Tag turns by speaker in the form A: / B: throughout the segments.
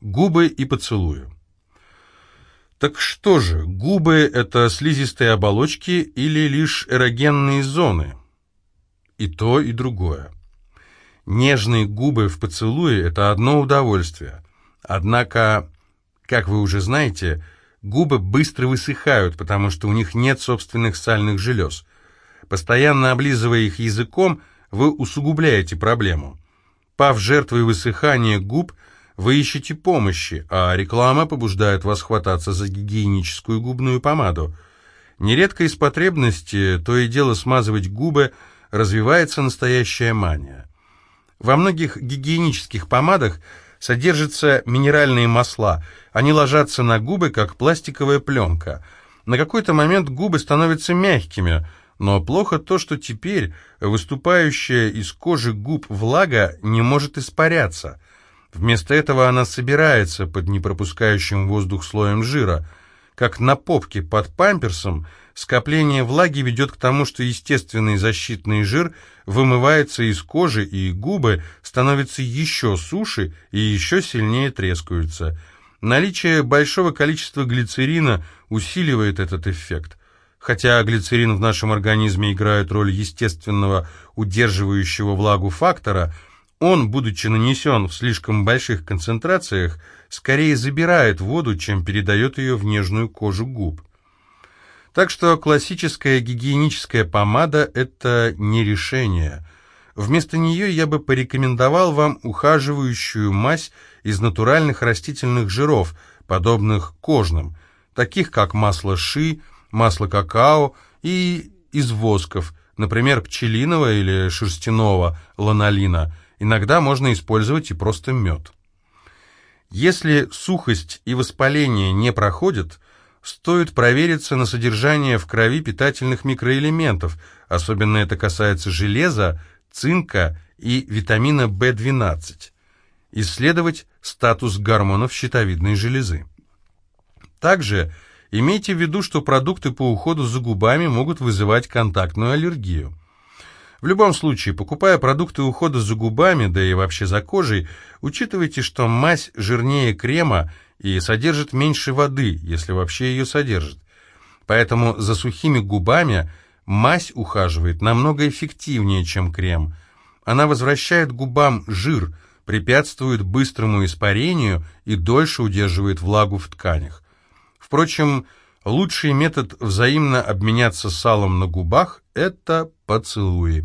A: Губы и поцелуи. Так что же, губы – это слизистые оболочки или лишь эрогенные зоны? И то, и другое. Нежные губы в поцелуе – это одно удовольствие. Однако, как вы уже знаете, губы быстро высыхают, потому что у них нет собственных сальных желез. Постоянно облизывая их языком, вы усугубляете проблему. Пав жертвой высыхания губ – вы ищете помощи, а реклама побуждает вас хвататься за гигиеническую губную помаду. Нередко из потребности то и дело смазывать губы развивается настоящая мания. Во многих гигиенических помадах содержатся минеральные масла. Они ложатся на губы, как пластиковая пленка. На какой-то момент губы становятся мягкими, но плохо то, что теперь выступающая из кожи губ влага не может испаряться. Вместо этого она собирается под непропускающим воздух слоем жира. Как на попке под памперсом, скопление влаги ведет к тому, что естественный защитный жир вымывается из кожи, и губы становятся еще суше и еще сильнее трескаются. Наличие большого количества глицерина усиливает этот эффект. Хотя глицерин в нашем организме играет роль естественного удерживающего влагу фактора – он, будучи нанесен в слишком больших концентрациях, скорее забирает воду, чем передает ее в нежную кожу губ. Так что классическая гигиеническая помада – это не решение. Вместо нее я бы порекомендовал вам ухаживающую мазь из натуральных растительных жиров, подобных кожным, таких как масло ши, масло какао и из восков, например, пчелиного или шерстяного ланолина – Иногда можно использовать и просто мед. Если сухость и воспаление не проходят, стоит провериться на содержание в крови питательных микроэлементов, особенно это касается железа, цинка и витамина В12. Исследовать статус гормонов щитовидной железы. Также имейте в виду, что продукты по уходу за губами могут вызывать контактную аллергию. В любом случае, покупая продукты ухода за губами, да и вообще за кожей, учитывайте, что мазь жирнее крема и содержит меньше воды, если вообще ее содержит. Поэтому за сухими губами мазь ухаживает намного эффективнее, чем крем. Она возвращает губам жир, препятствует быстрому испарению и дольше удерживает влагу в тканях. Впрочем, лучший метод взаимно обменяться салом на губах – это поцелуи.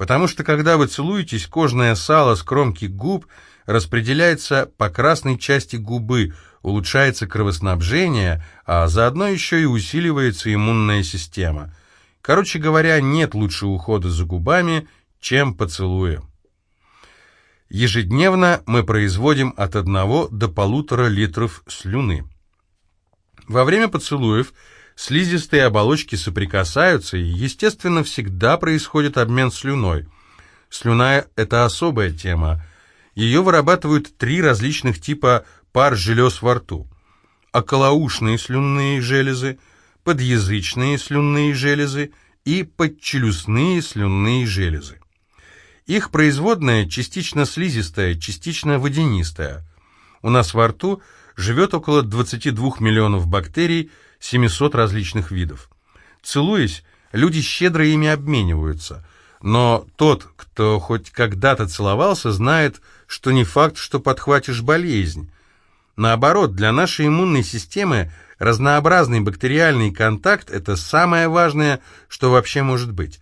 A: Потому что когда вы целуетесь, кожное сало с кромки губ распределяется по красной части губы, улучшается кровоснабжение, а заодно еще и усиливается иммунная система. Короче говоря, нет лучше ухода за губами, чем поцелуя. Ежедневно мы производим от 1 до полутора литров слюны. Во время поцелуев – Слизистые оболочки соприкасаются, и, естественно, всегда происходит обмен слюной. Слюна – это особая тема. Ее вырабатывают три различных типа пар желез во рту. Околоушные слюнные железы, подъязычные слюнные железы и подчелюстные слюнные железы. Их производная частично слизистая, частично водянистая. У нас во рту живет около 22 миллионов бактерий – 700 различных видов. Целуясь, люди щедро ими обмениваются, но тот, кто хоть когда-то целовался, знает, что не факт, что подхватишь болезнь. Наоборот, для нашей иммунной системы разнообразный бактериальный контакт – это самое важное, что вообще может быть.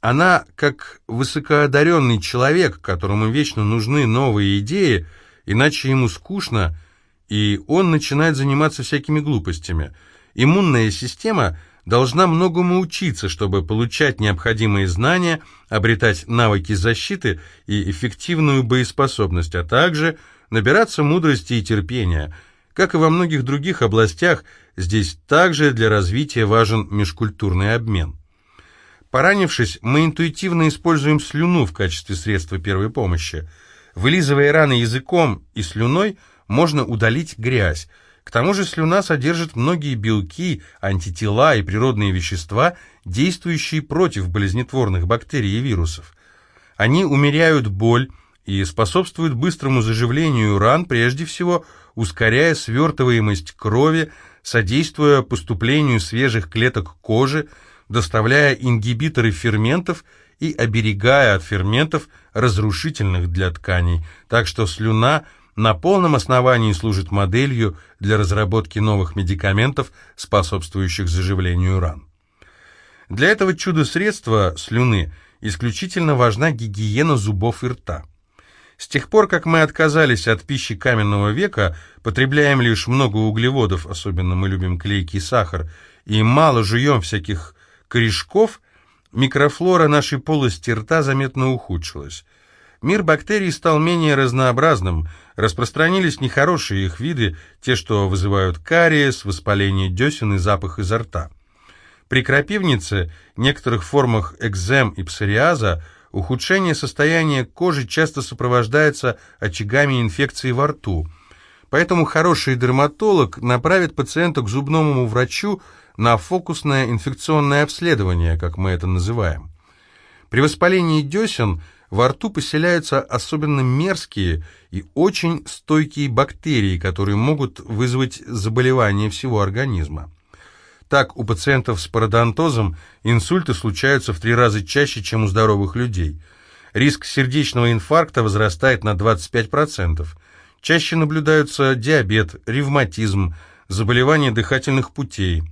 A: Она, как высокоодаренный человек, которому вечно нужны новые идеи, иначе ему скучно – и он начинает заниматься всякими глупостями. Иммунная система должна многому учиться, чтобы получать необходимые знания, обретать навыки защиты и эффективную боеспособность, а также набираться мудрости и терпения. Как и во многих других областях, здесь также для развития важен межкультурный обмен. Поранившись, мы интуитивно используем слюну в качестве средства первой помощи. Вылизывая раны языком и слюной – можно удалить грязь. К тому же слюна содержит многие белки, антитела и природные вещества, действующие против болезнетворных бактерий и вирусов. Они умеряют боль и способствует быстрому заживлению ран, прежде всего ускоряя свертываемость крови, содействуя поступлению свежих клеток кожи, доставляя ингибиторы ферментов и оберегая от ферментов, разрушительных для тканей, так что слюна на полном основании служит моделью для разработки новых медикаментов, способствующих заживлению ран. Для этого чудо-средства слюны исключительно важна гигиена зубов и рта. С тех пор, как мы отказались от пищи каменного века, потребляем лишь много углеводов, особенно мы любим клейкий сахар, и мало жуем всяких корешков, микрофлора нашей полости рта заметно ухудшилась. Мир бактерий стал менее разнообразным, распространились нехорошие их виды, те, что вызывают кариес, воспаление десен и запах изо рта. При крапивнице, некоторых формах экзем и псориаза ухудшение состояния кожи часто сопровождается очагами инфекции во рту. Поэтому хороший дерматолог направит пациента к зубному врачу на фокусное инфекционное обследование, как мы это называем. При воспалении десен во рту поселяются особенно мерзкие и очень стойкие бактерии, которые могут вызвать заболевание всего организма. Так, у пациентов с пародонтозом инсульты случаются в три раза чаще, чем у здоровых людей. Риск сердечного инфаркта возрастает на 25%. Чаще наблюдаются диабет, ревматизм, заболевания дыхательных путей.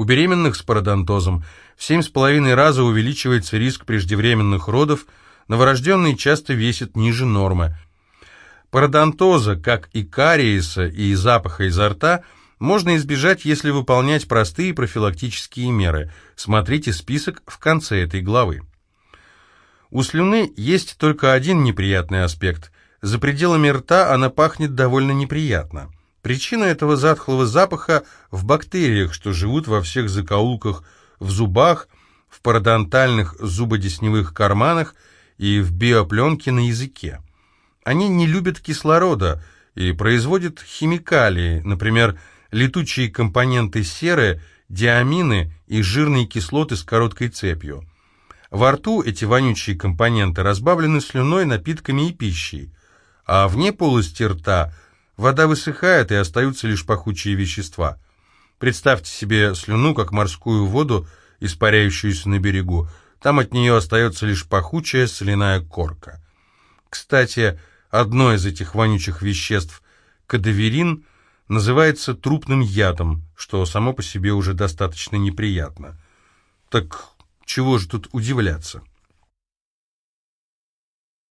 A: У беременных с пародонтозом в 7,5 раза увеличивается риск преждевременных родов, новорожденный часто весит ниже нормы. Пародонтоза, как и кариеса и запаха изо рта – можно избежать, если выполнять простые профилактические меры. Смотрите список в конце этой главы. У слюны есть только один неприятный аспект. За пределами рта она пахнет довольно неприятно. Причина этого затхлого запаха в бактериях, что живут во всех закоулках, в зубах, в пародонтальных зубодесневых карманах и в биопленке на языке. Они не любят кислорода и производят химикалии, например, летучие компоненты серы, диамины и жирные кислоты с короткой цепью. Во рту эти вонючие компоненты разбавлены слюной, напитками и пищей, а вне полости рта вода высыхает и остаются лишь пахучие вещества. Представьте себе слюну, как морскую воду, испаряющуюся на берегу. Там от нее остается лишь пахучая соляная корка. Кстати, одно из этих вонючих веществ, кадаверин, называется трупным ядом, что само по себе уже достаточно неприятно. Так чего же тут удивляться?